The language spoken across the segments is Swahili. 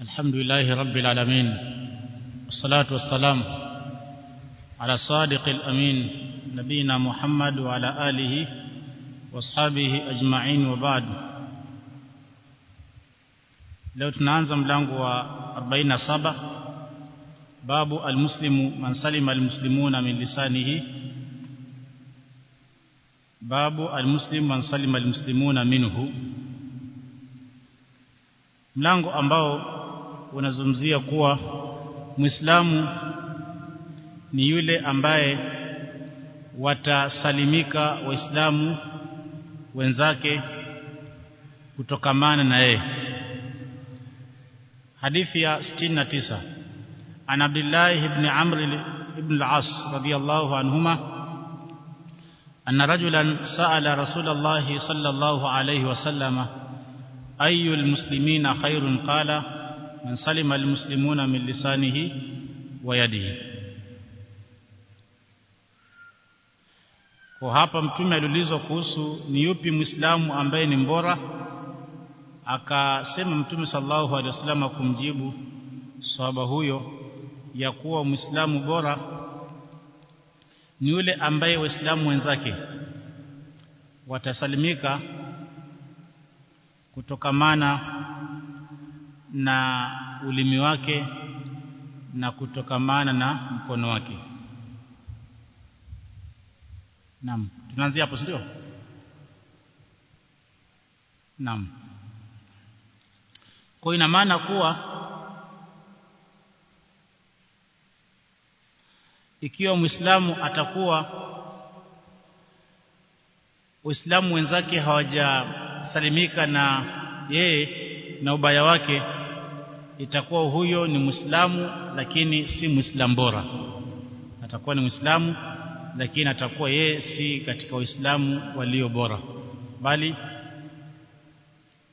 الحمد لله رب العالمين والصلاة والسلام على صادق الأمين نبينا محمد وعلى آله وصحابه أجمعين وبعد. لو تنانزم لانقوى أربعين صابة باب المسلم من سلم المسلمون من لسانه. باب المسلم من سلم المسلمون منه. mlango ambao unazungumzia kuwa muislamu ni yule ambaye watasalimika waislamu wenzake kutokamana na yeye. Hadithi ya 69 an Abdullah ibn Amr ibn al-As radiyallahu anhuma anna rajulan sa'ala Rasulullah sallallahu alayhi wasallam ayu al-muslimina khairun? Qala man salima almuslimuna min lisanihi wa yadihi kwa hapa mtume aliulizwa kuhusu ni yupi muislamu ambaye ni mbora. Akasema mtume sallallahu alaihi wasallam kumjibu sahaba huyo ya kuwa muislamu bora ni yule ambaye waislamu wenzake watasalimika kutokamana na ulimi wake na kutokamana na mkono wake. Naam. Tunaanzia hapo ndio? Naam. Kwa ina maana kuwa ikiwa Muislamu atakuwa Uislamu wenzake hawajasalimika na yeye na ubaya wake itakuwa huyo ni Muislamu lakini si Muislamu bora. Atakuwa ni Muislamu lakini atakuwa yeye si katika Waislamu walio bora. Bali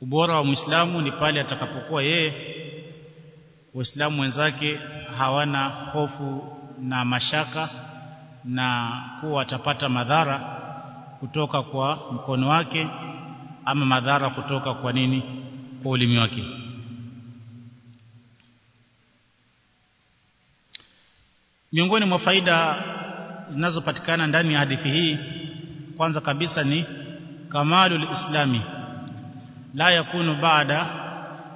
ubora wa Muislamu ni pale atakapokuwa yeye Waislamu wenzake hawana hofu na mashaka na kuwa atapata madhara kutoka kwa mkono wake ama madhara kutoka kwa nini kwa ulimi wake miongoni mwa faida zinazopatikana ndani ya hadithi hii kwanza kabisa ni kamalul islami. La yakunu baada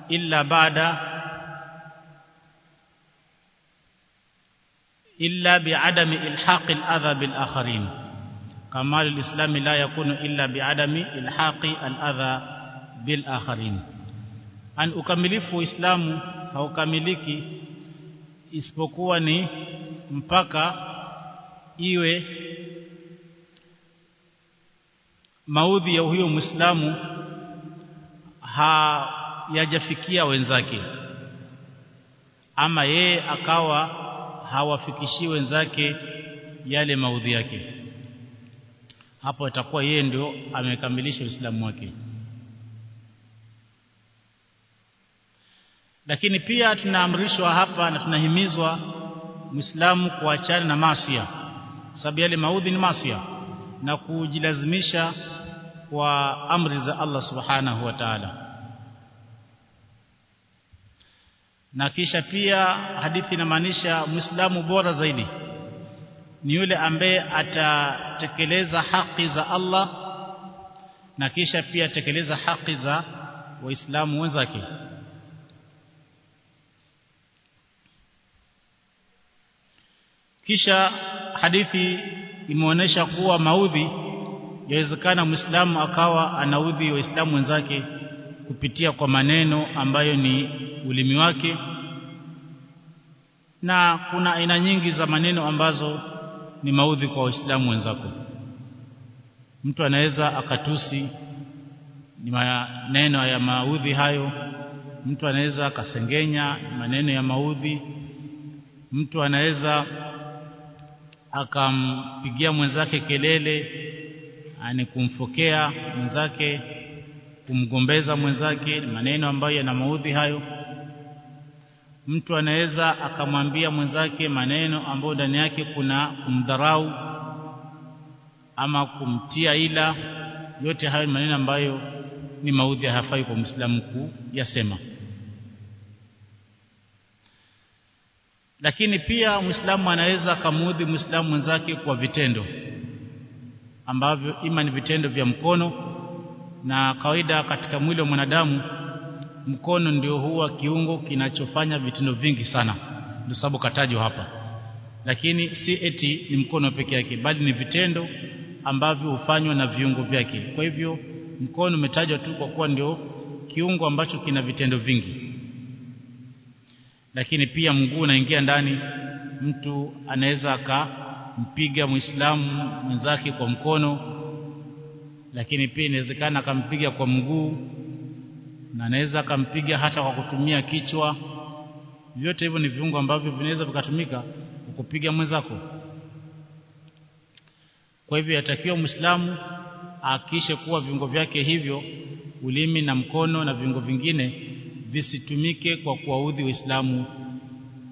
illa baada illa biadami ilhaqi aladha bil akharin kamalul islami la yakunu illa biadami ilhaqi aladha bil akharin an ukamilifu uislamu haukamiliki isipokuwa ni mpaka iwe maudhi ya huyo muislamu hayajafikia wenzake. Ama yeye akawa hawafikishi wenzake yale maudhi yake. Hapo itakuwa yeye ndio amekamilisha uislamu wake. Lakini pia tunaamrishwa hapa na tunahimizwa muislamu kuachana na masia sababu yale maudhi ni masia na kujilazimisha kwa amri za Allah subhanahu wa ta'ala. Na kisha pia hadithi inamaanisha muislamu bora zaidi. Ni yule ambaye atatekeleza haki za Allah na kisha pia atekeleza haki za waislamu wenzake kisha hadithi imeonyesha kuwa maudhi yawezekana muislamu akawa anaudhi waislamu wenzake kupitia kwa maneno ambayo ni ulimi wake. Na kuna aina nyingi za maneno ambazo ni maudhi kwa waislamu wenzako. Mtu anaweza akatusi ni maneno ya maudhi hayo mtu anaweza akasengenya maneno ya maudhi mtu anaweza akampigia mwenzake kelele ani kumfokea mwenzake kumgombeza mwenzake maneno ambayo yana maudhi hayo. Mtu anaweza akamwambia mwenzake maneno ambayo ndani yake kuna kumdharau ama kumtia ila. Yote hayo maneno ambayo ni maudhi hafai kwa Muislamu kuyasema lakini pia muislamu anaweza akamuudhi muislamu mwenzake kwa vitendo. Ambavyo ima ni vitendo vya mkono. Na kawaida katika mwili wa mwanadamu mkono ndio huwa kiungo kinachofanya vitendo vingi sana. Ndio sababu katajwa hapa. Lakini si eti ni mkono peke yake bali ni vitendo ambavyo hufanywa na viungo vyake. Kwa hivyo mkono umetajwa tu kwa kuwa ndio kiungo ambacho kina vitendo vingi lakini pia mguu unaingia ndani mtu anaweza akampiga muislamu mwenzake kwa mkono lakini pia inawezekana akampiga kwa mguu na anaweza akampiga hata kwa kutumia kichwa. Vyote hivyo ni viungo ambavyo vinaweza vikatumika kukupiga mwenzako. Kwa hivyo yatakiwa muislamu ahakikishe kuwa viungo vyake hivyo ulimi na mkono na viungo vingine visitumike kwa kuwaudhi waislamu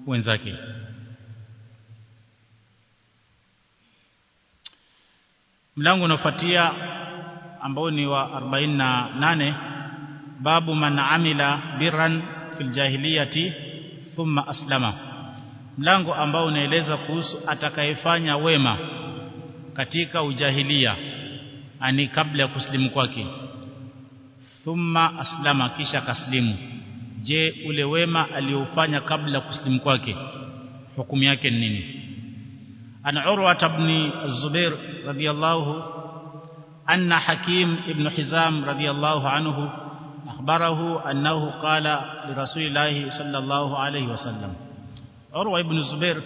wenzake. Mlango unafuatia ambao ni wa 48 babu man amila birran fil jahiliyati thumma aslama. Mlango ambao unaeleza kuhusu atakayefanya wema katika ujahilia ani kabla ya kuslimu kwake. Thumma aslama kisha kaslimu je ule wema aliofanya kabla kuslimu kwake hukumu yake ni nini an urwa ibn az-zubair radiyallahu anna hakim ibn hizam radiyallahu anhu akhbarahu annahu qala li rasulillahi sallallahu alayhi wasallam urwa ibn zubair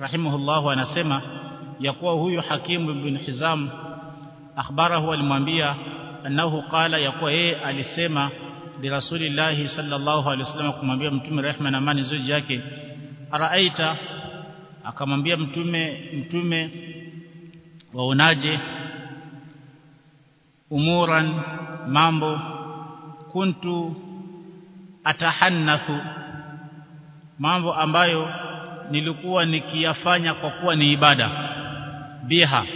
rahimahullahu anasema ya kuwa huyu hakim ibn hizam akhbarahu alimwambia annahu qala ya kuwa yeye alisema li rasulillahi sallallahu alaihi wasallam kumwambia mtume rehma na amani zuri yake araaita akamwambia mtume mtume waonaje? Umuran mambo kuntu atahannathu mambo ambayo nilikuwa nikiyafanya kwa kuwa ni ibada. Biha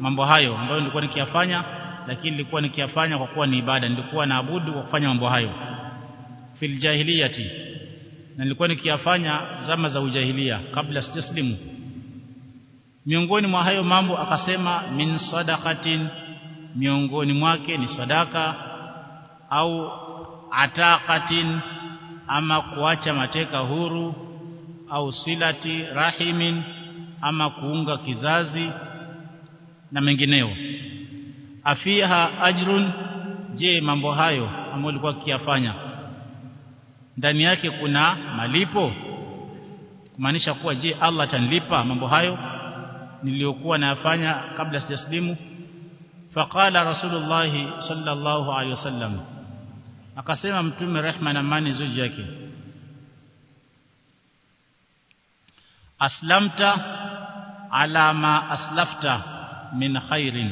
mambo hayo ambayo nilikuwa nikiyafanya lakini nilikuwa nikiyafanya kwa kuwa ni ibada nilikuwa naabudu kwa kufanya mambo hayo. Fil jahiliyati na nilikuwa nikiyafanya zama za ujahilia kabla sijaslimu. Miongoni mwa hayo mambo akasema min sadaqatin miongoni mwake ni sadaka au ataqatin ama kuacha mateka huru au silati rahimin ama kuunga kizazi na mengineo afiha ajrun. Je mambo hayo ambayo alikuwa akiyafanya ndani yake kuna malipo? Kumaanisha kuwa je Allah atanilipa mambo hayo niliyokuwa nayafanya kabla sijaslimu? Faqala rasulullah sallallahu alaihi wasallam. Akasema mtume rehma na amani zuji yake. Aslamta ala ma aslafta min khairin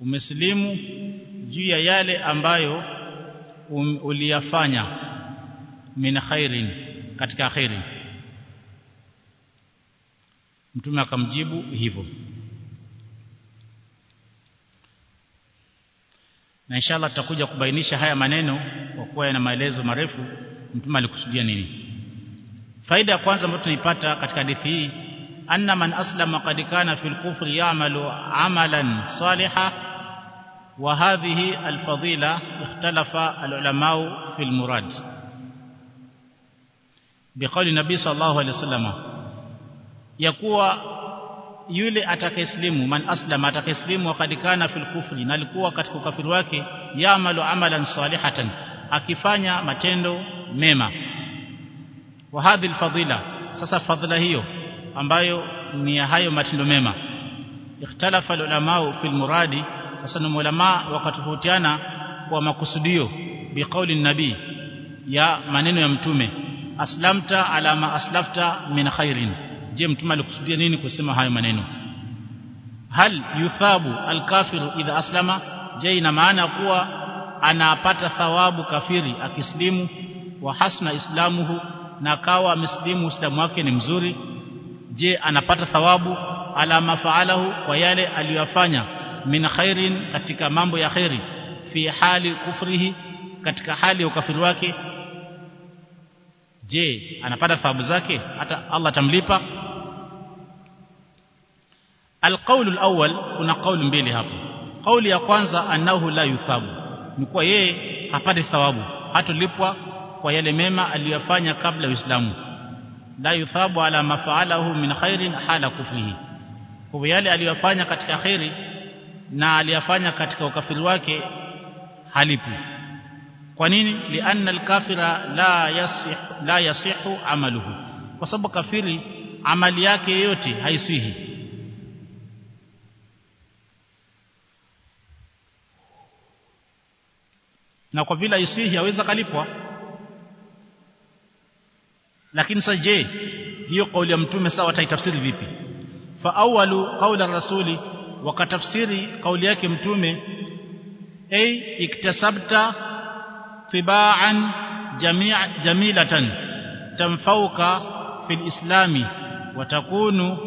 umeslimu juu ya yale ambayo um, uliyafanya min khairin katika khairi mtume akamjibu hivyo. Na inshallah tutakuja kubainisha haya maneno kwa kuwa yana maelezo marefu. Mtume alikusudia nini? Faida ya kwanza ambayo tunaipata katika hadithi hii anna man aslama qad kana fil kufri ya'malu amalan salihan wa hadhihi alfadila ikhtalafa alulama fil murad biqauli nabii sallallahu alaihi wasallam ya kuwa yule atakayeslimu man aslama atakayeslimu wakad kana fil kufri na alikuwa katika ukafiri wake ya'malu amalan salihatan akifanya matendo mema wa hadhi alfadila sasa fadhila hiyo ambayo ni ya hayo matendo mema. Ikhtalafa ulama fil muradi hasa ulama wakatofautiana kwa makusudio biqauli nabii ya maneno ya mtume aslamta ala ma aslafta min khairin. Je mtume alikusudia nini kusema hayo maneno? Hal yuthabu alkafiru idha aslama? Je ina maana kuwa anapata thawabu kafiri akislimu wa hasna islamuhu na kawa ameslimu islamu wake ni mzuri je anapata thawabu? Ala mafaalahu kwa yale aliyofanya. Min khairin katika mambo ya khairi fi hali kufrihi katika hali ya ukafiri wake. Je anapata thawabu zake? Hata Allah atamlipa. Alqaulu alawwal kuna kauli mbili hapo. Kauli ya kwanza annahu la yuthabu. Ni kwa yeye hapati thawabu. Hatolipwa kwa yale mema aliyofanya kabla ya Uislamu la yuthabu ala mafaalahu min khairin hala kufrihi kwa yale aliyofanya katika khairi na aliyafanya katika ukafiri wake halipi kwa nini? Lianna alkafira la yasih la yasihu amaluhu. Kwa sababu kafiri amali yake yote haisihi. Na kwa vile haisihi haweza kalipwa lakini sasa je hiyo kauli ya mtume sawa ataitafsiri vipi? Fa awwalu qawla rasuli wakatafsiri kauli yake mtume ay iktasabta tibaan jami' jamilatan tamfauka fil islami wa takunu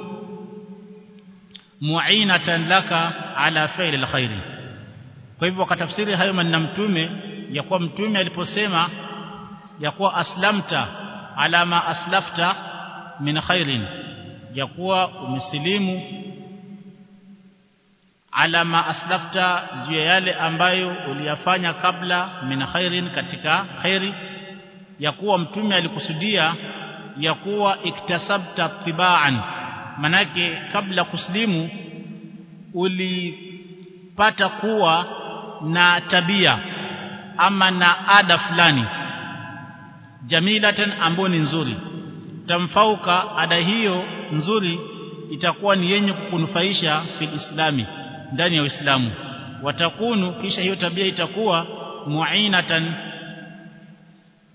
mu'inatan laka ala fi'l alkhair kwa hivyo wakatafsiri hayo maneno mtume ya kuwa mtume aliposema ya kuwa aslamta ala ma aslafta min khairin ya kuwa umesilimu ala ma aslafta juu ya yale ambayo uliyafanya kabla min khairin katika khairi ya kuwa mtume alikusudia ya kuwa iktasabta tibaan manake kabla kuslimu ulipata kuwa na tabia ama na ada fulani jamilatan ambayo ni nzuri. Tamfauka ada hiyo nzuri itakuwa ni yenye kukunufaisha fil islami ndani ya Uislamu. Watakunu kisha hiyo tabia itakuwa muinatan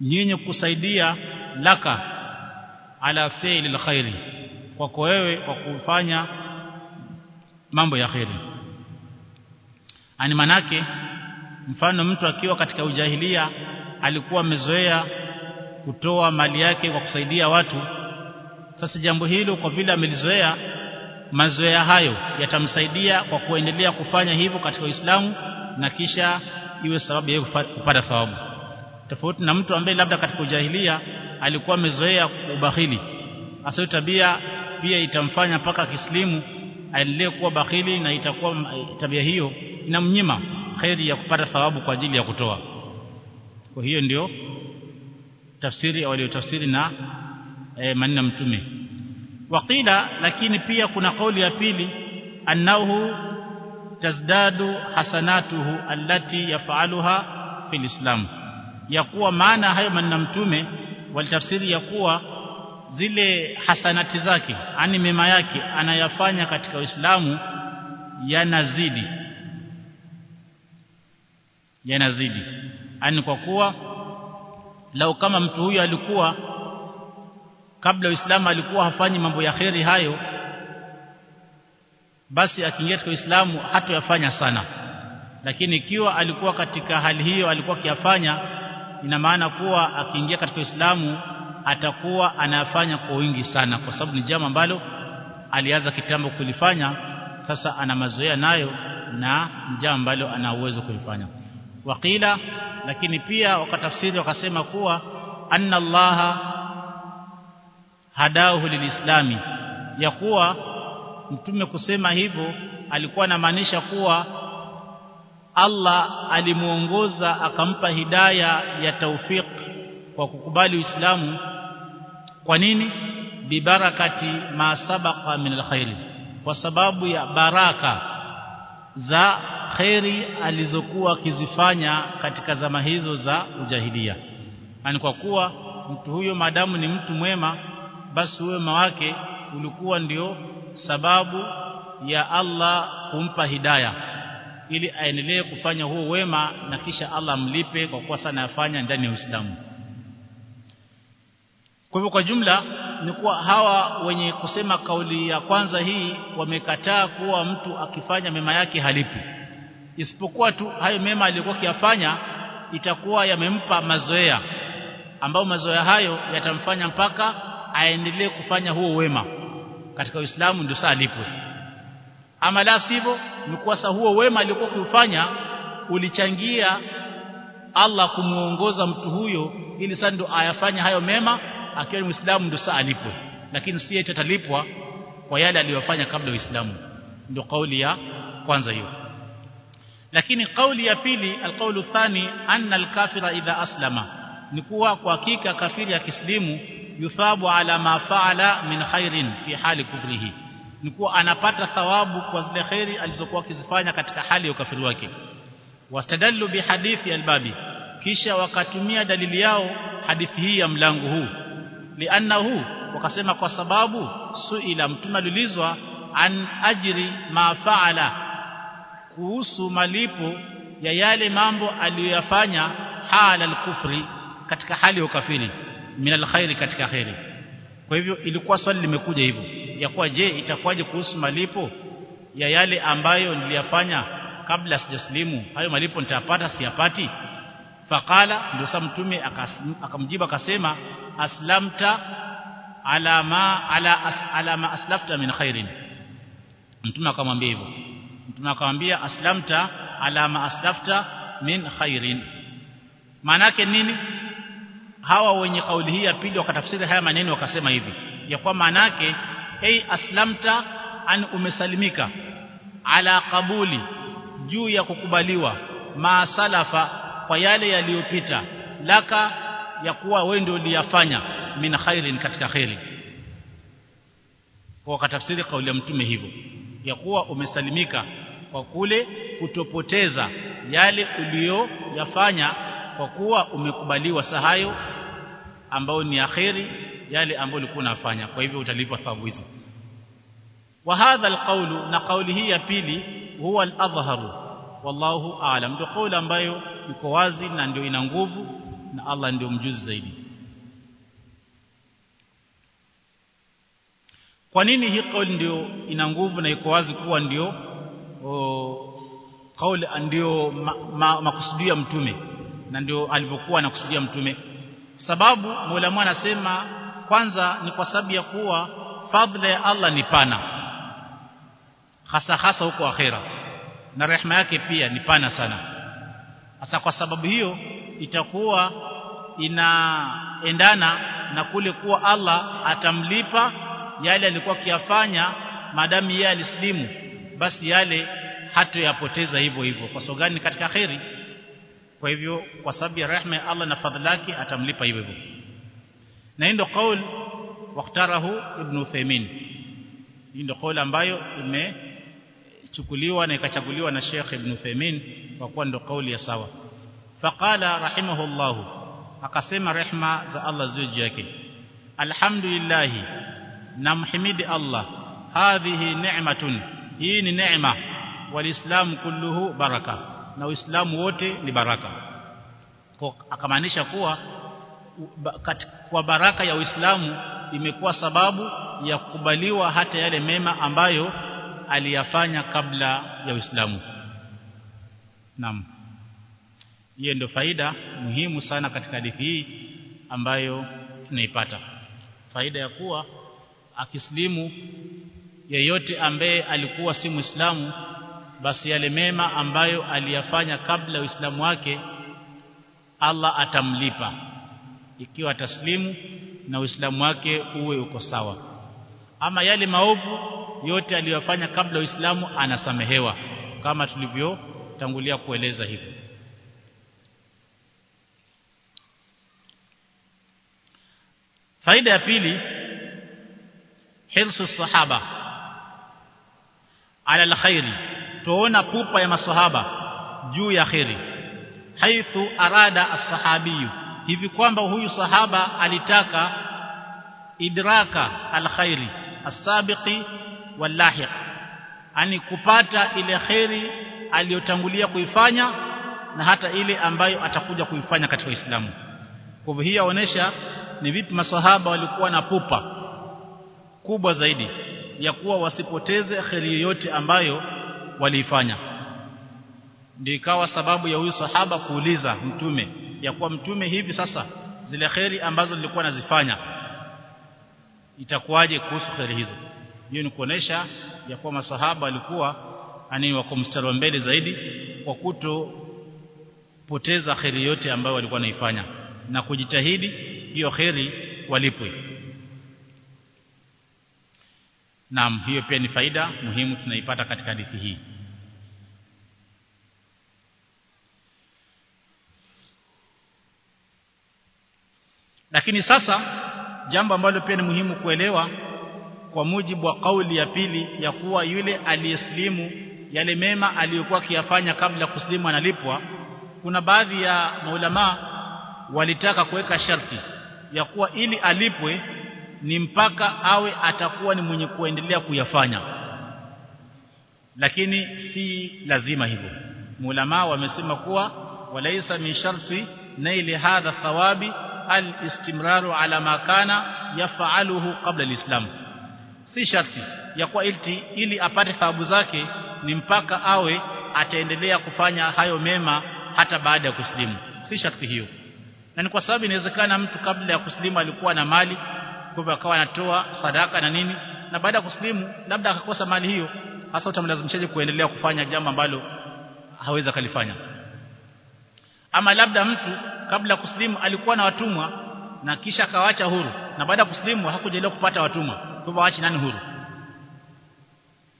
yenye kusaidia laka ala fi'li alkhairi kwako wewe kwa kufanya mambo ya khairi ani manake mfano mtu akiwa katika ujahilia alikuwa amezoea kutoa mali yake kwa kusaidia watu. Sasa jambo hilo kwa vile amelizoea mazoea hayo yatamsaidia kwa kuendelea kufanya hivyo katika Uislamu na kisha iwe sababu ya kupata thawabu. Tofauti na mtu ambaye labda katika ujahilia alikuwa amezoea ubakhili hasa tabia pia itamfanya mpaka kislimu aendelee kuwa bakhili na itakuwa tabia hiyo inamnyima khairi ya kupata thawabu kwa ajili ya kutoa. Kwa hiyo ndio tafsiri waliotafsiri na e, maneno mtume. Waqila lakini pia kuna kauli ya pili annahu tazdadu hasanatuhu allati yafaluha fil islam. Ya kuwa maana hayo maneno mtume walitafsiri ya kuwa zile hasanati zake ani mema yake anayafanya katika Uislamu yanazidi. Yanazidi. Ani kwa kuwa lau kama mtu huyo alikuwa kabla Uislamu alikuwa hafanyi mambo ya kheri hayo basi akiingia katika Uislamu hatoyafanya sana. Lakini ikiwa alikuwa katika hali hiyo alikuwa akiyafanya ina maana kuwa akiingia katika Uislamu atakuwa anayafanya kwa wingi sana kwa sababu ni jambo ambalo alianza kitambo kulifanya sasa ana mazoea nayo na jambo ambalo ana uwezo kulifanya wakila lakini pia wakatafsiri wakasema kuwa anna allaha hadahu lilislami. Ya kuwa mtume kusema hivyo alikuwa anamaanisha kuwa Allah alimuongoza akampa hidaya ya taufiq kwa kukubali Uislamu. Kwa nini? Bibarakati ma sabaqa min alkhairi kwa sababu ya baraka za khairi alizokuwa akizifanya katika zama hizo za ujahilia yani kwa kuwa mtu huyo madamu ni mtu mwema basi wema wake ulikuwa ndio sababu ya Allah kumpa hidaya ili aendelee kufanya huo wema na kisha Allah mlipe kwa kuwa sana afanya ndani ya Uislamu. Kwa hivyo kwa jumla ni kuwa hawa wenye kusema kauli ya kwanza hii wamekataa kuwa mtu akifanya mema yake halipi isipokuwa tu hayo mema aliyokuwa kiyafanya itakuwa yamempa mazoea ambao mazoea hayo yatamfanya mpaka aendelee kufanya huo wema katika Uislamu ndio saa alipwe. Ama la sivyo ni kuwa huo wema aliokuwa kiufanya ulichangia Allah kumuongoza mtu huyo ili sasa ndo ayafanye hayo mema akiwa ni muislamu ndio saa alipwe. Lakini si atalipwa kwa yale aliyofanya kabla uislamu. Ndio kauli ya kwanza hiyo lakini kauli ya pili alqaulu thani anna alkafira idha aslama. Ni kuwa kwa hakika kafiri kislimu yuthabu ala ma faala min khairin fi hali kufrihi. Ni kuwa anapata thawabu kwa zile khairi alizokuwa akizifanya katika hali ya ukafiri wake. Wastadallu bihadithi albabi. Kisha wakatumia dalili yao hadithi hii ya mlango huu. Liannahu wakasema kwa sababu suila mtume alilizwa an ajri ma faala kuhusu malipo ya yale mambo aliyoyafanya hala al-kufri katika hali ya ukafiri min alkhairi katika khairi. Kwa hivyo ilikuwa swali limekuja hivyo ya kuwa je itakuwaje kuhusu malipo ya yale ambayo niliyafanya kabla sijaslimu? Hayo malipo nitapata siyapati? Faqala ndio sa mtume akamjiba akasema aslamta ala ma ala as, ala ma aslafta min khairin. Mtume akamwambia hivyo mtume aslamta ala ma aslafta min khairin. Maana yake nini? Hawa wenye kauli hii ya pili wakatafsiri haya maneno wakasema hivi. Ya kwa yake ay aslamta an umesalimika ala kabuli juu ya kukubaliwa ma salafa kwa yale yaliyopita laka ya kuwa wewe ndio uliyafanya min khairin katika khairi kwa katafsiri kauli ya mtume hivyo ya kuwa umesalimika kwa kule kutopoteza yale uliyoyafanya kwa kuwa umekubaliwa sahayo ambao ni akhiri yale ambayo ulikuwa unafanya. Kwa hivyo utalipwa thawabu hizo. Wa hadha alqawlu na kauli hii ya pili huwa al-adhharu wallahu aalam ndio kauli ambayo iko wazi na ndio ina nguvu na Allah ndio mjuzi zaidi kwa nini hii kauli ndio ina nguvu na iko wazi kuwa ndio kauli ndio makusudio ma, ya mtume? Na ndio alivyokuwa anakusudia mtume. Sababu Mola anasema kwanza ni kwa sababu ya kuwa fadhila ya Allah ni pana. Hasa hasa huko akhera. Na rehema yake pia ni pana sana. Hasa kwa sababu hiyo itakuwa inaendana na kule kuwa Allah atamlipa yale alikuwa akiyafanya maadamu yeye alislimu basi yale hatoyapoteza hivyo hivyo. Kwa sababu gani? Katika khairi kwa hivyo kwa sababu ya rehema ya Allah na fadhila yake atamlipa hivyo hivyo. Na ndio kaul waqtarahu ibn Uthaymeen hii ndio kauli ambayo imechukuliwa na ikachaguliwa na Sheikh ibn Uthaymeen kwa kuwa ndio kauli ya sawa. Faqala rahimahullah akasema rehma za Allah ziwe juu yake. Alhamdulillah namhimidi Allah. Hadhihi ni'matun. Hii ni neema walislam kulluhu baraka. Na uislamu wote ni baraka. Kwa akamaanisha kuwa kwa baraka ya uislamu imekuwa sababu ya kukubaliwa hata yale mema ambayo aliyafanya kabla ya uislamu. Naam. Hiyo ndio faida muhimu sana katika hadithi hii ambayo tunaipata. Faida ya kuwa akislimu yeyote ambaye alikuwa si muislamu basi yale mema ambayo aliyafanya kabla uislamu wake Allah atamlipa. Ikiwa taslimu na uislamu wake uwe uko sawa. Ama yale maovu yote aliyofanya kabla uislamu anasamehewa kama tulivyotangulia kueleza hivyo faida ya pili hirsu sahaba. Ala alkhairi tuona pupa ya masahaba juu ya khairi haithu arada as-sahabiyu hivi kwamba huyu sahaba alitaka idraka alkhairi as-sabiqi wal-lahiq ani kupata ile khairi aliyotangulia kuifanya na hata ile ambayo atakuja kuifanya katika Uislamu. Kwa hivyo hii yaonesha ni vipi masahaba walikuwa na pupa kubwa zaidi ya kuwa wasipoteze kheri yoyote ambayo waliifanya. Ndio ikawa sababu ya huyu sahaba kuuliza mtume ya kuwa mtume hivi sasa zile kheri ambazo nilikuwa nazifanya itakuwaje kuhusu kheri hizo? Hiyo ni kuonesha ya kuwa masahaba walikuwa ani wako mstari wa mbele zaidi kwa kuto poteza khali yote ambayo walikuwa naifanya na kujitahidi hiyo kheri walipwe Naam hiyo pia ni faida muhimu tunaipata katika hadithi hii. Lakini sasa jambo ambalo pia ni muhimu kuelewa kwa mujibu wa kauli ya pili ya kuwa yule aliyeslimu yale mema aliyokuwa akiyafanya kabla kuslimu analipwa kuna baadhi ya maulama walitaka kuweka sharti ya kuwa ili alipwe ni mpaka awe atakuwa ni mwenye kuendelea kuyafanya. Lakini si lazima hivyo. Mulama wamesema kuwa walaisa min sharti naili hadha thawabi al-istimraru ala ma kana yaf'aluhu qabla al-islam. Si sharti ya kuwa ilti ili apate thawabu zake ni mpaka awe ataendelea kufanya hayo mema hata baada ya kuslimu. Si sharti hiyo. Na ni kwa sababu inawezekana mtu kabla ya kuslimu alikuwa na mali kwa hivyo akawa anatoa sadaka na nini. Na baada ya kuslimu labda akakosa mali hiyo hasa utamlazimishaje kuendelea kufanya jambo ambalo hawezi kalifanya ama labda mtu kabla kuslimu alikuwa na watumwa na kisha akawaacha huru na baada ya kuslimu hakujaliwa kupata watumwa kwa hivyo aache nani huru?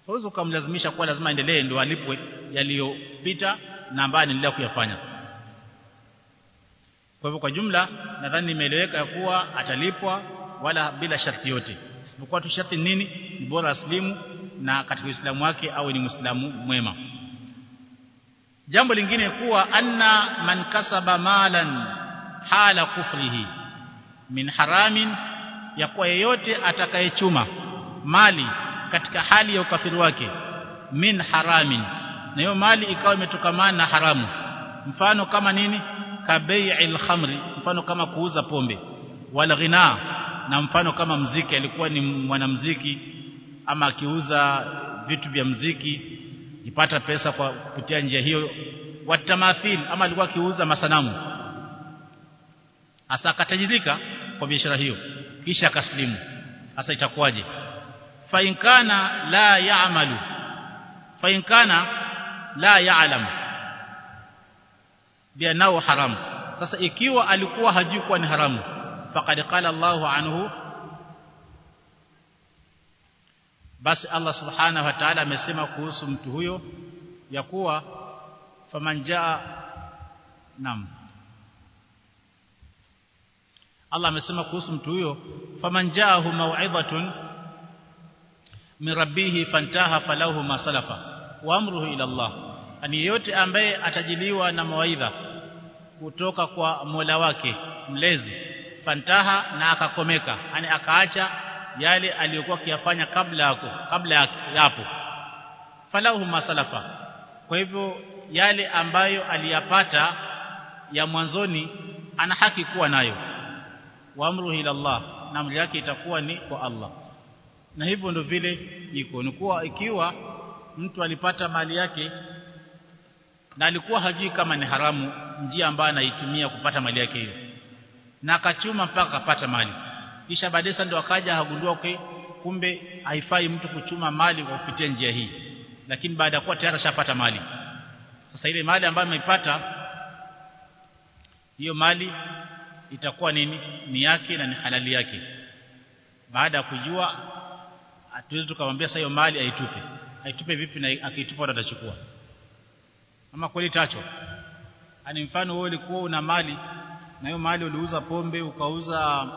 Hawezi kumlazimisha kuwa lazima endelee ndio alipwe yaliyopita na ambaye anaendelea kuyafanya. Kwa hivyo kwa jumla nadhani nimeeleweka kuwa atalipwa wala bila sharti yote. Isipokuwa tu sharti nini? Ni bora aslimu na katika Uislamu wake awe ni Muislamu mwema. Jambo lingine kuwa anna man kasaba malan hala kufrihi min haramin ya kuwa yeyote atakayechuma mali katika hali ya ukafiri wake min haramin na hiyo mali ikawa imetokamana na haramu mfano kama nini kabai'il khamri mfano kama kuuza pombe wal ghina na mfano kama mziki alikuwa ni mwanamziki ama akiuza vitu vya mziki ipata pesa kwa kupitia njia hiyo. Watamathil ama alikuwa akiuza masanamu. Hasa akatajirika kwa biashara hiyo. Kisha akaslimu. Hasa itakuwaje? Fa inkana la yaamalu fa inkana la yaalamu bianao haramu sasa ikiwa alikuwa hajui kuwa ni haramu faqad qala Allahu anhu basi Allah subhanahu wa ta'ala amesema kuhusu mtu huyo ya kuwa faman jaa nam Allah amesema kuhusu mtu huyo faman jaahu maw'idhatun min rabbih fantaha falahu ma salafa wa amruhu ila Allah. Ani ambaye atajiliwa na mawaidha kutoka kwa Mola wake mlezi fantaha na akakomeka. Yani akaacha yale aliyokuwa akiyafanya kabla yako kabla yapo. Falahu masalafa. Kwa hivyo yale ambayo aliyapata ya mwanzoni ana haki kuwa nayo. Wa amruhu ila Allah na amri yake itakuwa ni kwa Allah. Na hivyo ndio vile iko. Ni kuwa ikiwa mtu alipata mali yake na alikuwa hajui kama ni haramu njia ambayo anaitumia kupata mali yake hiyo na akachuma mpaka akapata mali. Kisha baadaye ndio akaja agundua okay kumbe haifai mtu kuchuma mali kwa kupitia njia hii. Lakini baada ya kuwa tayari ashapata mali. Sasa ile mali ambayo ameipata hiyo mali itakuwa nini ni yake na ni halali yake. Baada ya kujua hatuwezi tukamwambia sasa hiyo mali aitupe aitupe vipi na akiitupa atachukua? Ama kweli tacho ani mfano wewe ulikuwa una mali na hiyo mali uliuza pombe ukauza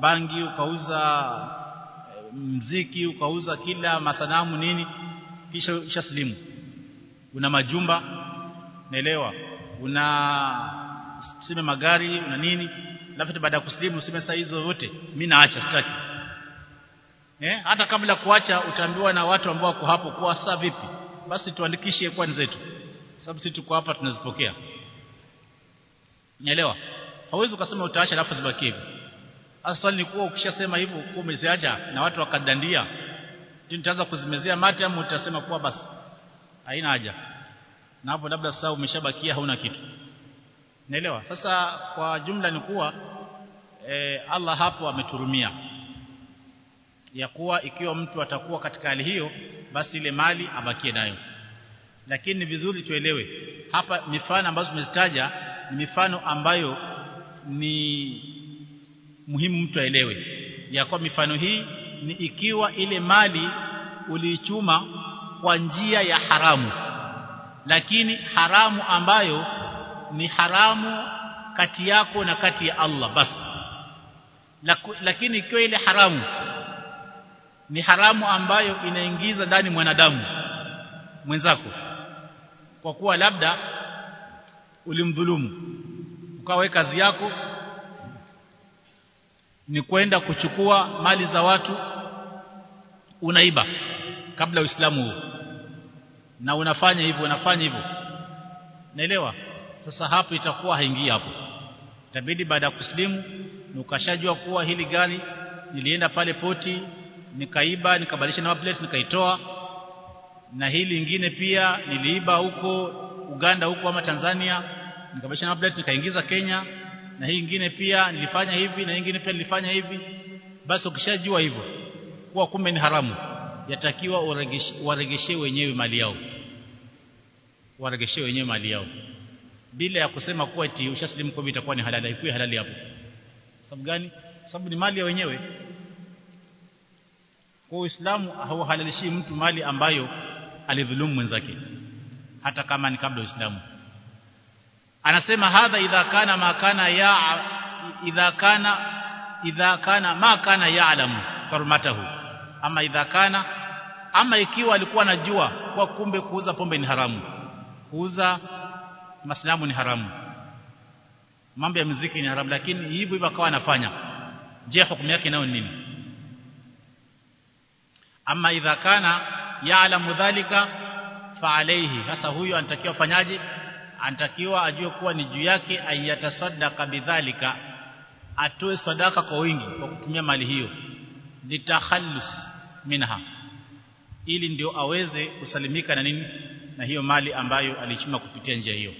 bangi ukauza mziki ukauza kila masanamu nini kisha ushaslimu una majumba naelewa una sime magari una nini alafu baada ya kuslimu useme saa hizo zote mimi naacha sitaki. Eh hata kabla kuacha utaambiwa na watu ambao wako hapo kwa saa vipi? Basi tuandikishe kwani zetu. Sababu sisi tuko hapa tunazipokea. Nielewa? Hauwezi ukasema utaacha alafu zibaki hivyo. Asali ni kuwa ukishasema hivyo kwa umeziacha na watu wakadandia. Nitaanza kuzimezea mate ama utasema kuwa basi haina haja. Na hapo labda sasa umeshabakia hauna kitu. Naelewa? Sasa kwa jumla ni kuwa e, Allah hapo ameturumia ya kuwa ikiwa mtu atakuwa katika hali hiyo basi ile mali abakie nayo. Lakini ni vizuri tuelewe hapa mifano ambazo tumezitaja ni mifano ambayo ni muhimu mtu aelewe ya kwa mifano hii ni ikiwa ile mali uliichuma kwa njia ya haramu lakini haramu ambayo ni haramu kati yako na kati ya Allah basi lakini ikiwa ile haramu ni haramu ambayo inaingiza ndani mwanadamu mwenzako kwa kuwa labda ulimdhulumu ukawa kazi yako ni kwenda kuchukua mali za watu unaiba kabla Uislamu huu na unafanya hivyo unafanya hivyo. Naelewa? Sasa hapo itakuwa haingii hapo. Itabidi baada ya kuslimu ukashajua kuwa hili gari nilienda pale poti nikaiba nikabadilisha na plate nikaitoa. Na hili lingine pia niliiba huko Uganda huko ama Tanzania nikabadilisha update nikaingiza Kenya na hii nyingine pia nilifanya hivi na nyingine pia nilifanya hivi. Basi ukishajua hivyo kuwa kumbe ni haramu. Yatakiwa waregeshe wenyewe mali yao. Waregeshe wenyewe mali yao. Bila ya kusema kuwa eti ushaslimu kwa itakuwa ni halali ikuwe halali hapo. Sababu gani? Sababu ni mali ya wenyewe. Kwa Uislamu hauhalalishi mtu mali ambayo alidhulumu mwenzake. Hata kama ni kabla Uislamu anasema hadha idha kana ma kana ya idha kana idha kana ma kana ya'lamu hurmatahu. Ama idha kana ama ikiwa alikuwa anajua kwa kumbe kuuza pombe ni haramu. Kuuza maslamu ni haramu. Mambo ya muziki ni haramu lakini hivyo hivyo akawa anafanya. Je hukumu yake nayo nini? Ama idha kana ya'lamu dhalika fa alayhi. Sasa huyo anatakiwa fanyaje anatakiwa ajue kuwa ni juu yake ayatasaddaqa bidhalika atoe sadaka kwa wingi kwa kutumia mali hiyo. Litakhallus minha ili ndio aweze kusalimika na nini na hiyo mali ambayo alichuma kupitia njia hiyo.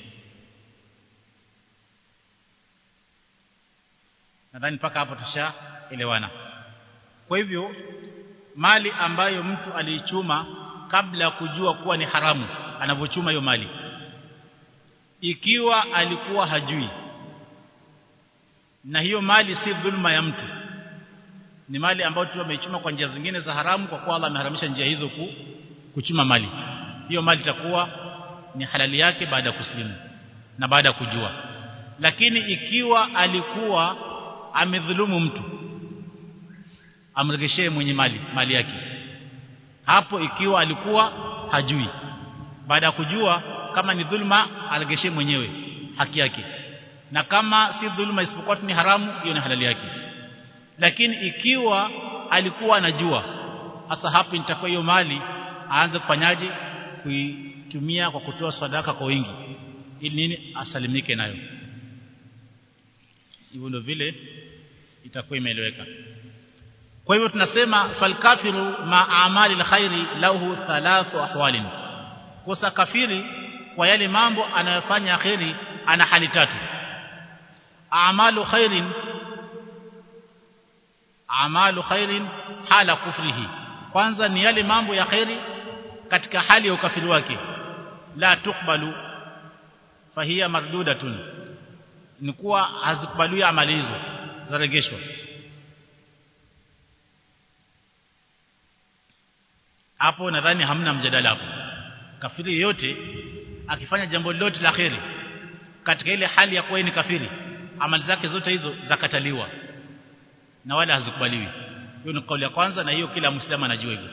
Nadhani mpaka hapo tushaelewana. Kwa hivyo mali ambayo mtu aliichuma kabla ya kujua kuwa ni haramu anavyochuma hiyo mali ikiwa alikuwa hajui. Na hiyo mali si dhulma ya mtu. Ni mali ambayo tu ameichuma kwa njia zingine za haramu kwa kuwa Allah ameharamisha njia hizo ku, kuchuma mali. Hiyo mali itakuwa ni halali yake baada ya kuslimu na baada ya kujua. Lakini ikiwa alikuwa amedhulumu mtu amregeshee mwenye mali mali yake. Hapo ikiwa alikuwa hajui. Baada ya kujua kama ni dhulma aregeshee mwenyewe. Haki yake. Na kama si dhulma isipokuwa ni haramu hiyo ni halali yake. Lakini ikiwa alikuwa anajua hasa hapo nitakuwa hiyo mali aanze kufanyaje? Kuitumia kwa kutoa sadaka kwa wingi. Ili nini? Asalimike nayo. Hivyo ndio vile itakuwa imeeleweka. Kwa hivyo tunasema falkafiru ma amali lkhairi lahu thalathu ahwalin kosa kafiri kwa yale mambo anayofanya khairi ana hali tatu. Amalu khairin amalu khairin hala kufrihi. Kwanza ni yale mambo ya khairi katika hali ya ukafiri wake. La tukbalu fahiya mardudatun ni kuwa hazikubaliwi amali hizo zaregeshwa hapo nadhani hamna mjadala hapo. Kafiri yote akifanya jambo lolote la kheri katika ile hali ya kuwa ni kafiri amali zake zote hizo zakataliwa na wala hazikubaliwi. Hiyo ni kauli ya kwanza na hiyo kila muislamu anajua hivyo.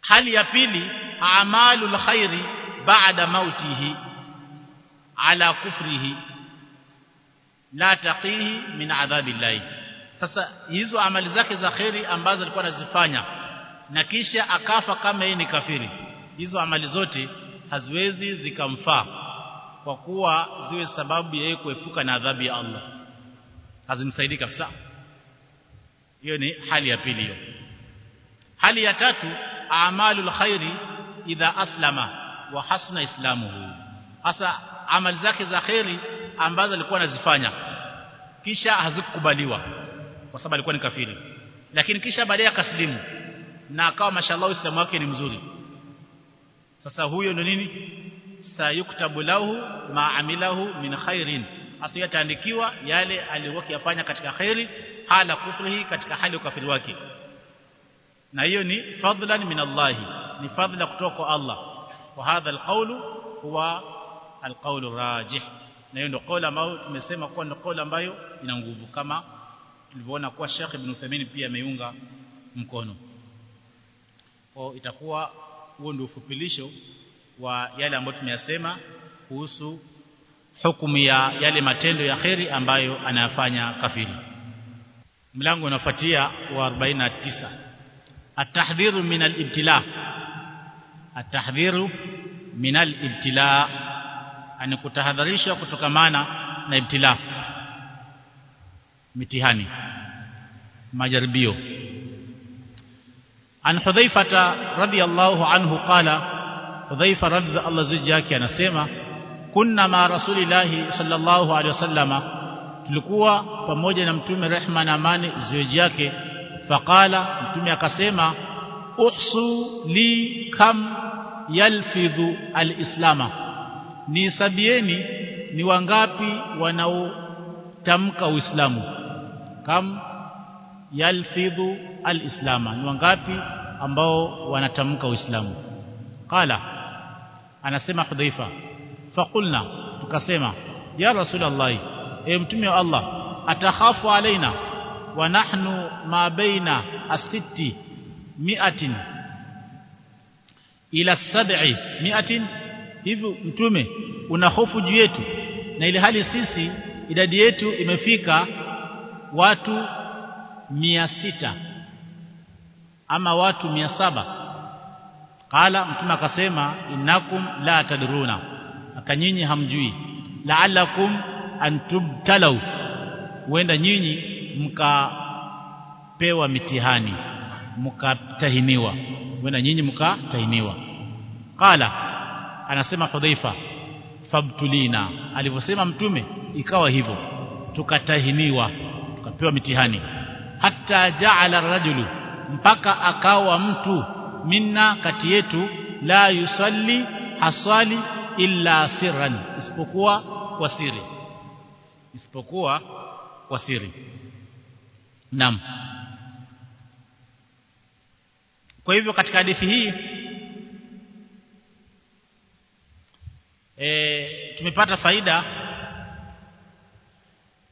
Hali ya pili amalul khairi baada mautihi ala kufrihi la taqihi min adhabillahi. Sasa hizo amali zake za kheri ambazo alikuwa anazifanya na kisha akafa kama yeye ni kafiri hizo amali zote haziwezi zikamfaa kwa kuwa ziwe sababu yeye kuepuka na adhabu ya Allah. Hazimsaidii kabisa. Hiyo ni hali ya pili hiyo. Hali ya tatu amalul khairi idha aslama wa hasuna islamuhu. Hasa amali zake za khairi ambazo alikuwa anazifanya kisha hazikubaliwa kwa sababu alikuwa ni kafiri. Lakini kisha baadaye akaslimu na akawa mashallah islamu wake ni mzuri sasa huyo ndo nini? Sayuktabu lahu ma amilahu min khairin. Hasa yataandikiwa yale aliyokuwa yafanya katika khairi hala kufrihi katika hali ukafiri wake. Na hiyo ni fadlan min Allah ni fadla kutoka kwa Allah. Wa hadha alqawlu huwa alqawlu rajih. Na hiyo ndo kauli ambayo tumesema kuwa ndo kauli ambayo ina nguvu kama tulivyoona kuwa Sheikh Ibn Uthaymeen pia ameunga mkono. Kwa itakuwa huo ndio ufupilisho wa yale ambayo tumeyasema kuhusu hukumu ya yale matendo ya kheri ambayo anayafanya kafiri. Mlango unafuatia wa 49 at-tahdhiru min al-ibtila at-tahdhiru min al-ibtila ani kutahadharisha kutokamana na ibtila. Mitihani. Majaribio an hudhaifata radiyallahu anhu qala hudhaifa radhi Allah ziji yake anasema kunna ma rasulillahi sallallahu alaihi wasallama tulikuwa pamoja na mtume rehma na amani ziwe yake. Faqala mtume akasema uhsu li kam yalfidhu alislama ni sabieni ni wangapi wanaotamka uislamu. Kam yalfidhu alislama. Ni wangapi ambao wanatamka uislamu? Qala anasema hudhaifa faqulna tukasema ya rasulullah e mtume wa Allah atakhafu alaina wa nahnu ma baina as-sitti mi'atin ila sab'i mi'atin? Hivi mtume una hofu juu yetu? Na ile hali sisi idadi yetu imefika watu mia sita ama watu mia saba. Qala mtume akasema innakum la tadruna. Akanyinyi hamjui. La'allakum antubtalau huenda nyinyi mkapewa mitihani mkatahiniwa. Huenda nyinyi mkatahiniwa. Qala anasema hudhaifa fabtulina. Alivyosema mtume ikawa hivyo. Tukatahiniwa tukapewa mitihani hata ja'ala rajulu mpaka akawa mtu. Minna kati yetu la yusalli haswali illa sirran isipokuwa kwa siri. Isipokuwa kwa siri. Naam. Kwa hivyo katika hadithi hii e, tumepata faida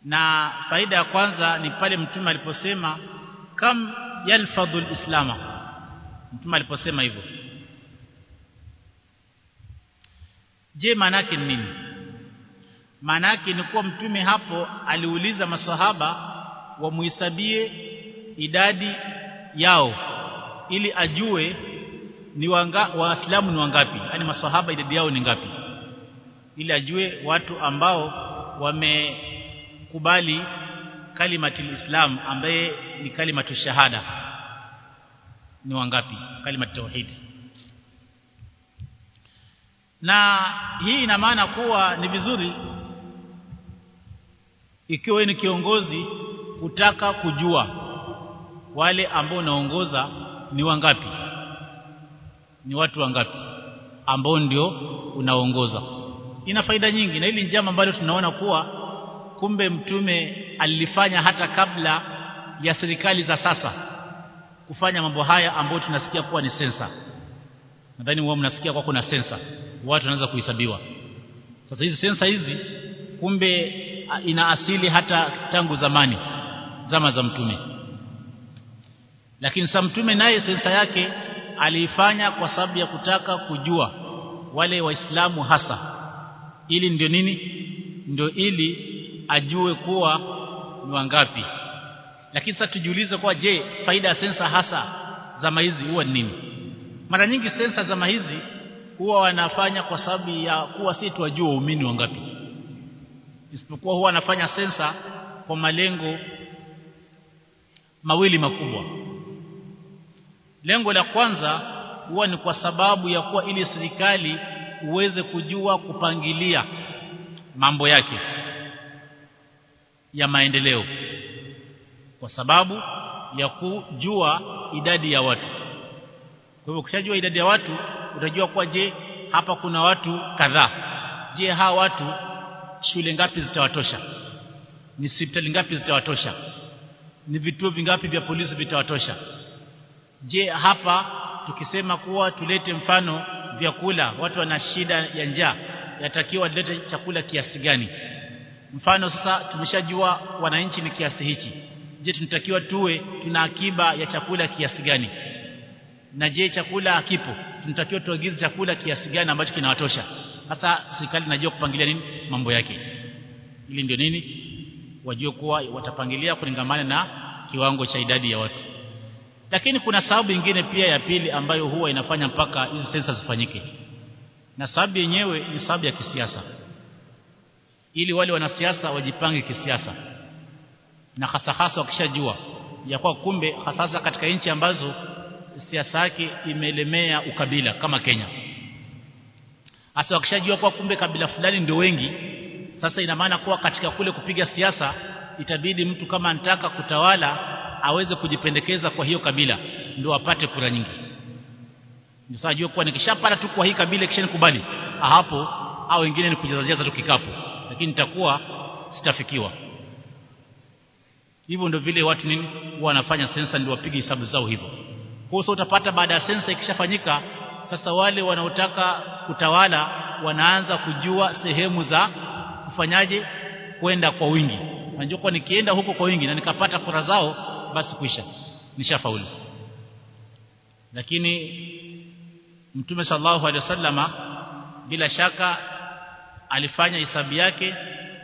na faida ya kwanza ni pale mtume aliposema kam yalfadhu alislama. Mtume aliposema hivyo. Je maana yake ni nini? Maana yake ni kuwa mtume hapo aliuliza masahaba wamuhisabie idadi yao ili ajue ni wanga, waislamu ni wangapi yani masahaba idadi yao ni ngapi ili ajue watu ambao wamekubali kalimatul islam ambaye ni kalimatu shahada. Ni wangapi? Kalimatu tauhid. Na hii ina maana kuwa ni vizuri ikiwa ni kiongozi kutaka kujua wale ambao unaongoza ni wangapi? Ni watu wangapi ambao ndio unaongoza? Ina faida nyingi na hili njama ambalo tunaona kuwa kumbe mtume alifanya hata kabla ya serikali za sasa kufanya mambo haya ambayo tunasikia kuwa ni sensa. Nadhani wao mnasikia kwa kuna sensa. Watu wanaanza kuhesabiwa. Sasa hizi sensa hizi kumbe ina asili hata tangu zamani zama za mtume. Lakini sa mtume naye sensa yake aliifanya kwa sababu ya kutaka kujua wale waislamu hasa. Ili ndio nini? Ndio ili ajue kuwa ni wangapi. Lakini sasa tujiulize kwa je faida ya sensa hasa zama hizi huwa ni nini? Mara nyingi sensa zama hizi huwa wanafanya kwa sababu ya kuwa si tuwajue waumini wangapi. Isipokuwa huwa wanafanya sensa kwa malengo mawili makubwa. Lengo la kwanza huwa ni kwa sababu ya kuwa ili serikali uweze kujua kupangilia mambo yake ya maendeleo. Kwa sababu ya kujua idadi ya watu. Kwa hivyo ukishajua idadi ya watu utajua kwa je hapa kuna watu kadhaa? Je hawa watu shule ngapi zitawatosha? Ni hospitali ngapi zitawatosha? Ni vituo vingapi vya polisi vitawatosha? Je hapa tukisema kuwa tulete mfano vyakula watu wana shida ya njaa yatakiwa tulete chakula kiasi gani mfano sasa tumeshajua wananchi ni kiasi hichi. Je tunatakiwa tuwe tuna akiba ya chakula kiasi gani? Na je chakula akipo tunatakiwa tuagize chakula kiasi gani ambacho kinawatosha? Sasa serikali inajua kupangilia nini? Mambo yake. Ili ndio nini? Wajue kuwa watapangilia kulingamana na kiwango cha idadi ya watu. Lakini kuna sababu nyingine pia ya pili ambayo huwa inafanya mpaka hizi sensa zifanyike. Na sababu yenyewe ni sababu ya kisiasa ili wale wanasiasa wajipange kisiasa. Na hasa hasa wakishajua ya kwa kumbe hasa katika nchi ambazo siasa yake imelemea ukabila kama Kenya. Hasa wakishajua kwa kumbe kabila fulani ndio wengi sasa ina maana kuwa katika kule kupiga siasa itabidi mtu kama anataka kutawala aweze kujipendekeza kwa hiyo kabila ndio apate kura nyingi. Ndio sasa jua kuwa nikishapata tu kwa hii kabila kisha nikubali hapo au wengine ni kujazajaza tu kikapu lakini takuwa sitafikiwa. Hivyo ndio vile watu nini wanafanya sensa ndio wapige hesabu zao hivyo. Kwa hiyo utapata baada ya sensa ikishafanyika sasa wale wanaotaka kutawala wanaanza kujua sehemu za kufanyaje kwenda kwa wingi. Najua kwa nikienda huko kwa wingi na nikapata kura zao basi kuisha. Nishafaulu. Lakini mtume sallallahu alaihi wasallama bila shaka alifanya hisabu yake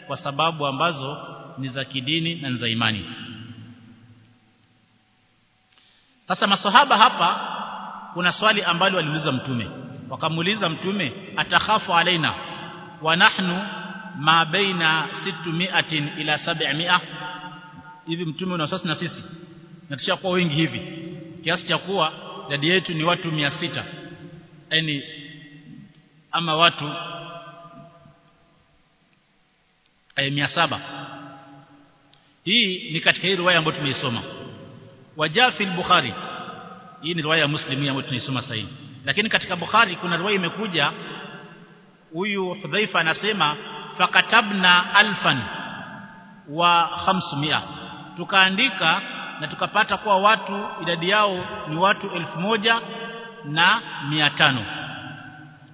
kwa sababu ambazo ni za kidini na za imani. Sasa maswahaba hapa kuna swali ambalo waliuliza mtume. Wakamuliza mtume atakhafu alaina? Wa nahnu ma baina 600 ila 700 hivi mtume una sasa na sisi? Na tushakuwa wengi hivi. Kiasi cha kuwa idadi yetu ni watu 600 yani ama watu ay 700 hii ni katika hii riwaya ambayo tumeisoma. Wajaa fi al-bukhari hii ni riwaya ya muslim ambayo tunaisoma sasa hivi. Lakini katika bukhari kuna riwaya imekuja. Huyu hudhaifa anasema fakatabna alfan wa khamsumia. Tukaandika na tukapata kuwa watu idadi yao ni watu elfu moja na mia tano.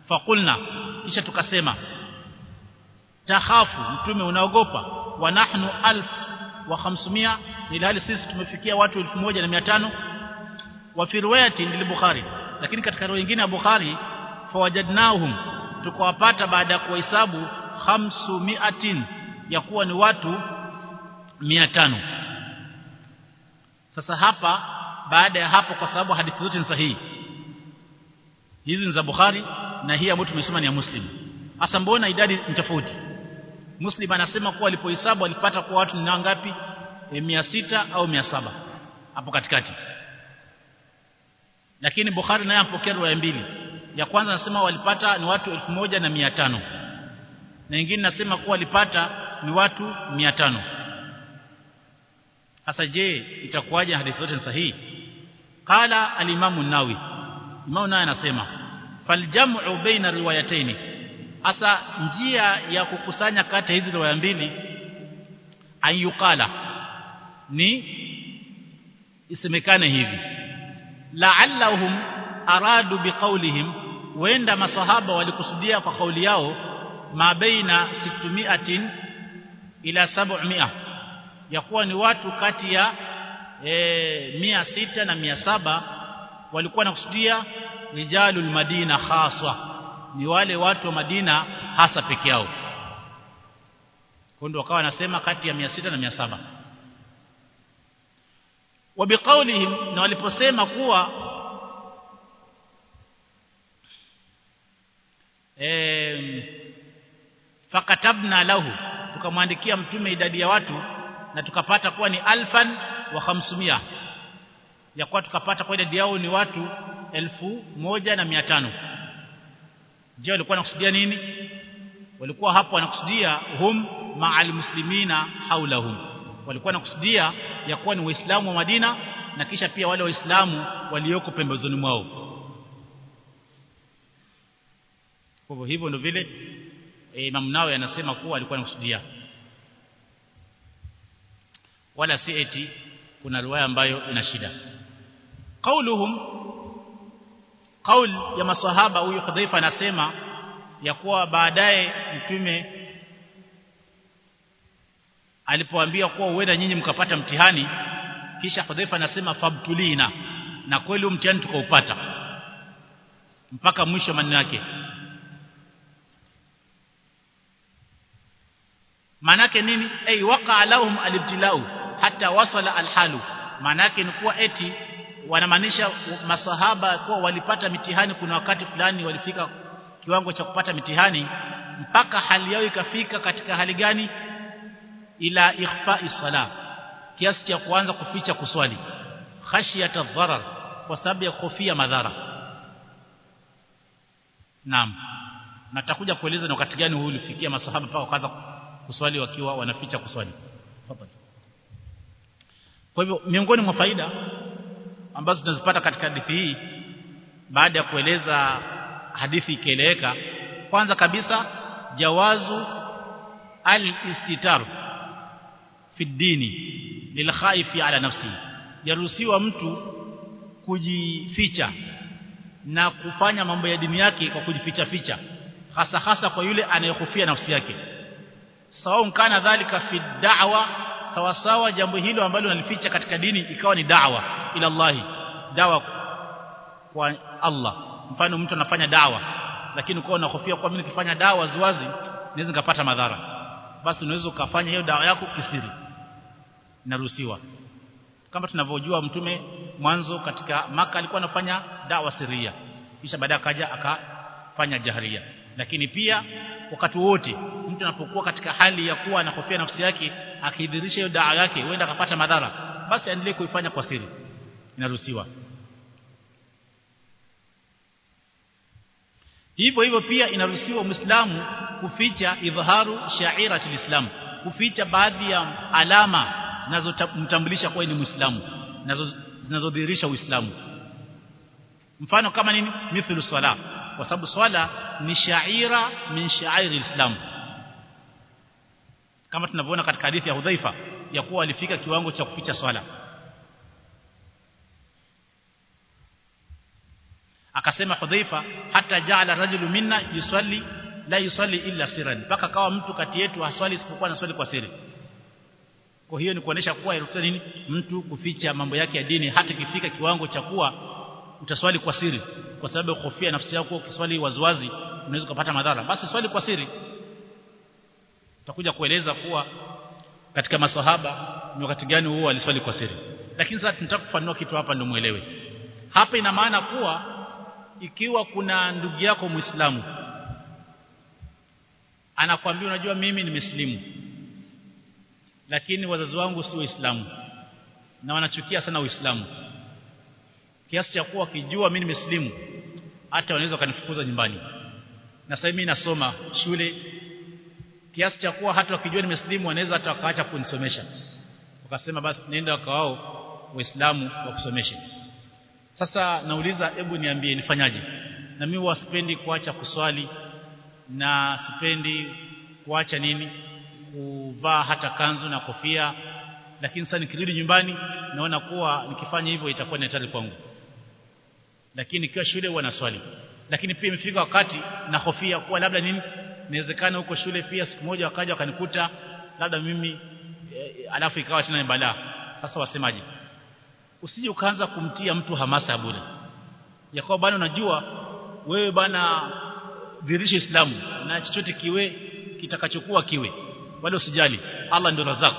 Fakulna. Kisha tukasema takhafu mtume unaogopa. Wa nahnu alf wa khamsumia ilhali sisi tumefikia watu elfu moja na mia tano. Wa firwayati riwayati bukhari. Lakini katika riwaya nyingine ya bukhari fawajadnahum tukawapata baada ya kuhesabu khamsumiatin ya kuwa ni watu mia tano. Sasa hapa baada ya hapo kwa sababu hadithi zote ni sahihi. Hizi ni za Bukhari na hii ambayo tumesema ni ya Muslim. Hasa mbona idadi ni tofauti Muslim anasema kuwa alipohesabu alipata kuwa watu ni ngapi e, sita au mia saba. Hapo katikati. Lakini Bukhari naye ampokea riwaya mbili. Ya kwanza anasema walipata ni watu elfu moja na mia tano. Na nyingine nasema kuwa walipata ni watu mia tano. Sasa je itakuwaje hadithi zote ni sahihi? Qala al-imamu nawi Imam naye anasema faljam'u baina riwayataini hasa njia ya kukusanya kati hizi riwaya mbili ayuqala ni isemekane hivi. La'allahum aradu biqaulihim wenda masahaba walikusudia kwa kauli yao ma baina 600 ila 700 ya kuwa ni watu kati ya e, mia sita na mia saba walikuwa nakusudia rijalul madina haswa ni wale watu wa Madina hasa peke yao. Ndio wakawa nasema kati ya mia sita na mia saba. Wabiqaulihim na waliposema kuwa eh fakatabna lahu tukamwandikia mtume idadi ya watu na tukapata kuwa ni alfan wa khamsumia. Ya kuwa tukapata kwa idadi yao ni watu elfu moja na mia tano je walikuwa wanakusudia nini? Walikuwa hapo wanakusudia hum ma'al muslimina haulahum. Walikuwa wanakusudia ya kuwa ni waislamu wa Madina na kisha pia wale waislamu walioko pembezoni mwao. Kwa hivyo ndio vile e, Imam Nawawi anasema kuwa alikuwa anakusudia. Wala si eti kuna riwaya ambayo ina shida. Qauluhum qaul ya masahaba huyu Hudhaifa anasema ya kuwa baadaye mtume alipoambia kuwa uenda nyinyi mkapata mtihani kisha Hudhaifa anasema fabtulina. Na kweli mtihani tukaupata. Mpaka mwisho maneno yake. Manake nini? Ay waqa lahum alibtilau hata wasala alhalu. Manake ni kuwa eti wanamaanisha masahaba kuwa walipata mitihani kuna wakati fulani walifika kiwango cha kupata mitihani mpaka hali yao ikafika katika hali gani? Ila ikhfa'i sala kiasi cha kuanza kuficha kuswali. Khashiyata dharar kwa sababu ya kofia madhara. Naam. Natakuja kueleza na wakati gani huu ulifikia masahaba mpaka wakaanza kuswali wakiwa wanaficha kuswali. Kwa hivyo miongoni mwa faida ambazo tunazipata katika hadithi hii baada ya kueleza hadithi ikieleweka. Kwanza kabisa jawazu al-istitar fi dini lilkhaifi ala nafsi. Yaruhusiwa mtu kujificha na kufanya mambo ya dini yake kwa kujificha ficha hasa hasa kwa yule anayehofia nafsi yake. Sawa kana dhalika fi da'wa sawa sawa jambo hilo ambalo nalificha katika dini ikawa ni da'wa ila Allah dawa kwa Allah. Mfano mtu anafanya dawa lakini ukawa unahofia kwa mimi nikifanya dawa ziwazi naweza nikapata madhara. Basi unaweza ukafanya hiyo dawa yako kisiri. Inaruhusiwa. Kama tunavyojua mtume mwanzo katika maka alikuwa anafanya dawa siria. Kisha baadaye akaja akafanya jaharia lakini pia wakati wote mtu anapokuwa katika hali ya kuwa anahofia nafsi yake akidhirisha hiyo dawa yake huenda akapata madhara. Basi aendelee kuifanya kwa siri inaruhusiwa. Hivyo hivyo pia inaruhusiwa muislamu kuficha idhharu sha'irati alislam kuficha baadhi ya alama zinazomtambulisha kuwa ni muislamu zinazodhihirisha uislamu. Mfano kama nini? Mithlu swala kwa sababu swala ni sha'ira min shairi alislam. Kama tunavyoona katika hadithi ya Hudhaifa ya kuwa alifika kiwango cha kuficha swala akasema Hudhaifa hata jaala rajulu minna yusalli la yusalli illa sirran. Mpaka kawa mtu kati yetu haswali isipokuwa anaswali kwa siri. Kwa hiyo ni kuonesha kuwa iruhusa nini? Mtu kuficha mambo yake ya dini hata kifika kiwango cha kuwa utaswali kwa siri. Kwa sababu ya kofia nafsi yako ukiswali waziwazi unaweza kupata madhara. Basi swali kwa siri. Tutakuja kueleza kuwa katika maswahaba ni wakati gani huo aliswali kwa siri. Lakini sasa tunataka kufanua kitu hapa ndio muelewe hapa ina maana kuwa ikiwa kuna ndugu yako muislamu anakwambia unajua mimi nimesilimu lakini wazazi wangu si waislamu na wanachukia sana uislamu. Kiasi cha kuwa kijua mimi nimesilimu hata wanaweza kanifukuza nyumbani. Na sasa mimi nasoma shule. Kiasi cha kuwa hata wakijua nimesilimu wanaweza hata wakaacha kunisomesha. Wakasema basi nenda wakawao waislamu wakusomeshe sasa nauliza hebu niambie nifanyaje? Na mimi wasipendi kuacha kuswali na sipendi kuacha nini? Kuvaa hata kanzu na kofia. Lakini sasa nikirudi nyumbani naona kuwa nikifanya hivyo itakuwa ni hatari kwangu. Lakini kwa shule huwa naswali. Lakini pia imefika wakati na hofia kuwa labda nini? Inawezekana huko shule pia siku moja wakaja wakanikuta labda mimi e, alafu ikawa tena balaa. Sasa wasemaje usije ukaanza kumtia mtu hamasa bure. Ya kwa bana unajua wewe bana dhirisha islamu na chochote kiwe kitakachokuwa kiwe wala usijali. Allah ndio razak.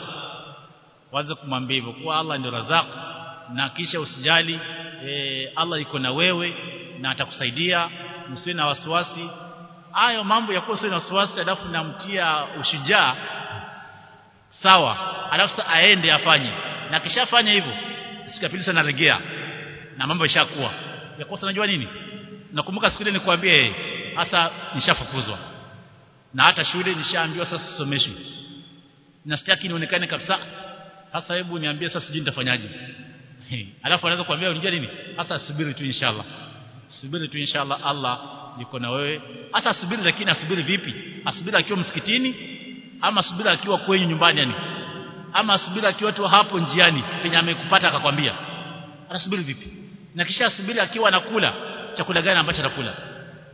Waanze kumwambia hivyo kwa Allah ndio razak na kisha usijali e, Allah iko na wewe na atakusaidia msiwe na wasiwasi. Hayo mambo ya kuwa na wasiwasi alafu namtia ushujaa sawa alafu aende afanye. Na kishafanya hivyo siku ya pili sana na mambo yashakuwa. Yakosa najua nini? Nakumbuka siku ile nikwambie hasa nishafukuzwa. Na hata shule nishaambiwa sasa someshwe na sitaki nionekane kabisa. Hasa hebu niambie sasa sijui nitafanyaje. Alafu anaweza kuambia unijua nini? Hasa subiri tu inshallah. Subiri tu inshallah Allah yuko na wewe. Hasa subiri lakini asubiri vipi? Asubiri akiwa msikitini ama subiri akiwa kwenye nyumbani yani ama asubiri akiwa tu hapo njiani penye amekupata akakwambia. Anasubiri vipi? Na kisha asubiri akiwa anakula chakula gani ambacho atakula?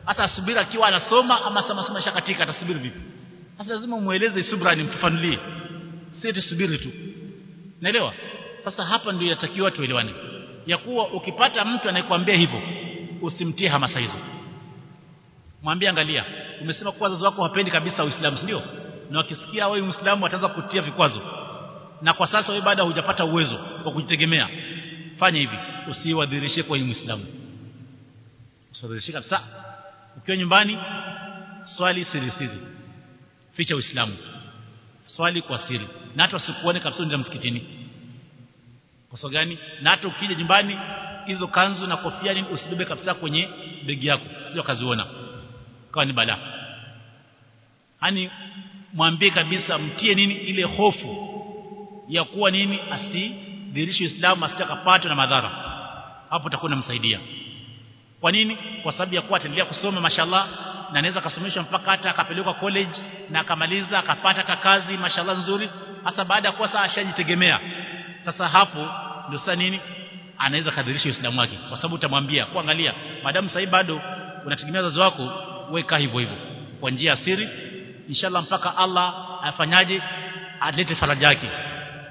Hasa asubiri akiwa anasoma ama sama soma shakatika atasubiri vipi? Sasa lazima umueleze subra ni mfafanulie si tusubiri tu. Naelewa? Sasa hapa ndio inatakiwa tuelewane. Ya kuwa ukipata mtu anayekwambia hivyo usimtie hamasa hizo. Mwambie angalia umesema kuwa wazazi wako hapendi kabisa uislamu ndio? Na wakisikia wewe muislamu wataanza kutia vikwazo na kwa sasa wewe bado hujapata uwezo wa kujitegemea. Fanya hivi usiwadhirishie kwa muislamu. Usiwadhirishie kabisa. Ukiwa nyumbani swali siri siri. Ficha uislamu. Swali kwa siri. Na hata usikuone kabisa ndio msikitini. Kwa sababu gani? Na hata ukija nyumbani hizo kanzu na kofia nini usibebe kabisa kwenye begi yako. Sio kaziona kawa ni balaa. Yani mwambie kabisa mtie nini ile hofu ya kuwa nini? Asidhirishi Uislamu asitakapatwa na madhara. Hapo utakuwa unamsaidia kwa nini? Kwa sababu ya kuwa ataendelea kusoma mashallah na anaweza kasomeshwa mpaka hata akapelekwa college na akamaliza akapata hata kazi mashallah nzuri. Hasa baada ya kuwa saa ashajitegemea. Sasa hapo ndio sasa nini? Anaweza kadhirisha Uislamu wake. Kwa sababu utamwambia kuangalia madamu sasa bado unategemea wazazi wako weka hivyo hivyo. Kwa njia siri inshallah mpaka Allah afanyaje? Alete faraja yake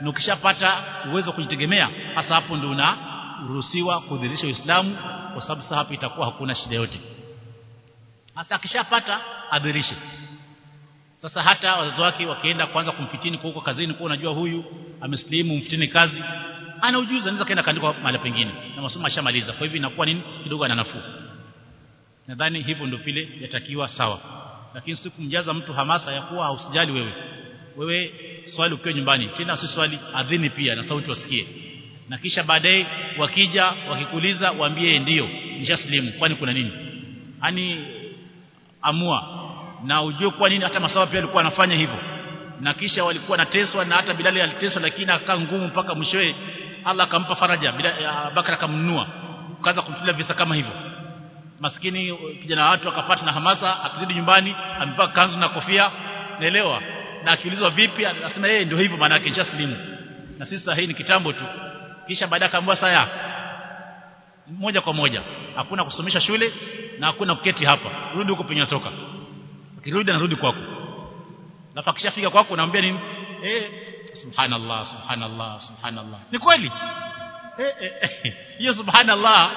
na ukishapata uwezo kujitegemea hasa hapo ndio unaruhusiwa kudhirisha Uislamu kwa sababu sasa itakuwa hakuna shida yote hasa akishapata adhirishe. Sasa hata wazazi wake wakienda kwanza kumfitini kwa huko kazini kwa unajua huyu ameslimu mfitini kazi ana ujuzi anaweza kaenda kaandikwa mahali pengine. Na masomo ashamaliza kwa hivyo inakuwa nini? Kidogo ana nafuu. Nadhani hivyo ndio vile yatakiwa sawa. Lakini si kumjaza mtu hamasa ya kuwa usijali wewe wewe swali ukiwa nyumbani. Tena si swali adhini pia na sauti wasikie. Na kisha baadaye wakija wakikuliza waambie ndio nishaslimu kwani kuna nini? Yani amua. Na ujue kwa nini hata masawa pia alikuwa anafanya hivyo. Na kisha walikuwa nateswa na hata Bilali aliteswa lakini akaa ngumu mpaka mwishowe Allah akampa faraja. Bakara akamnunua. Kaza kumtulia visa kama hivyo. Maskini kijana watu akapata na hamasa akirudi nyumbani amevaa kanzu na kofia. Naelewa na akiulizwa vipi anasema yeye ndio hivyo maana yake Jaslin na sisi sahihi ni kitambo tu. Kisha baadaye akaambiwa saya moja kwa moja hakuna kusomesha shule na hakuna kuketi hapa. Rudi huko penye unatoka. Ukirudi anarudi kwako. Na pakishafika kwako unaambia nini? Eh subhanallah subhanallah subhanallah. Ni kweli? Eh eh hiyo subhanallah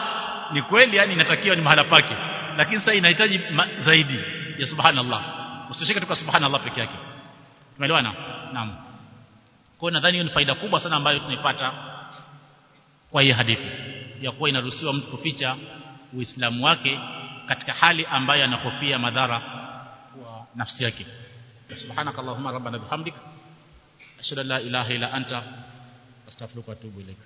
ni kweli yani inatakiwa ni mahala pake. Lakini sasa inahitaji zaidi ya subhanallah. Usishike tu kwa subhanallah peke yake tumeelewana naam. Kwa nadhani hiyo ni faida kubwa sana ambayo tunaipata kwa hii hadithi ya kuwa inaruhusiwa mtu kuficha uislamu wake katika hali ambayo anakofia madhara kwa nafsi yake. Subhanaka allahumma rabbana bihamdik ashhadu an la ilaha illa anta. Astaghfiruka wa atubu ilaik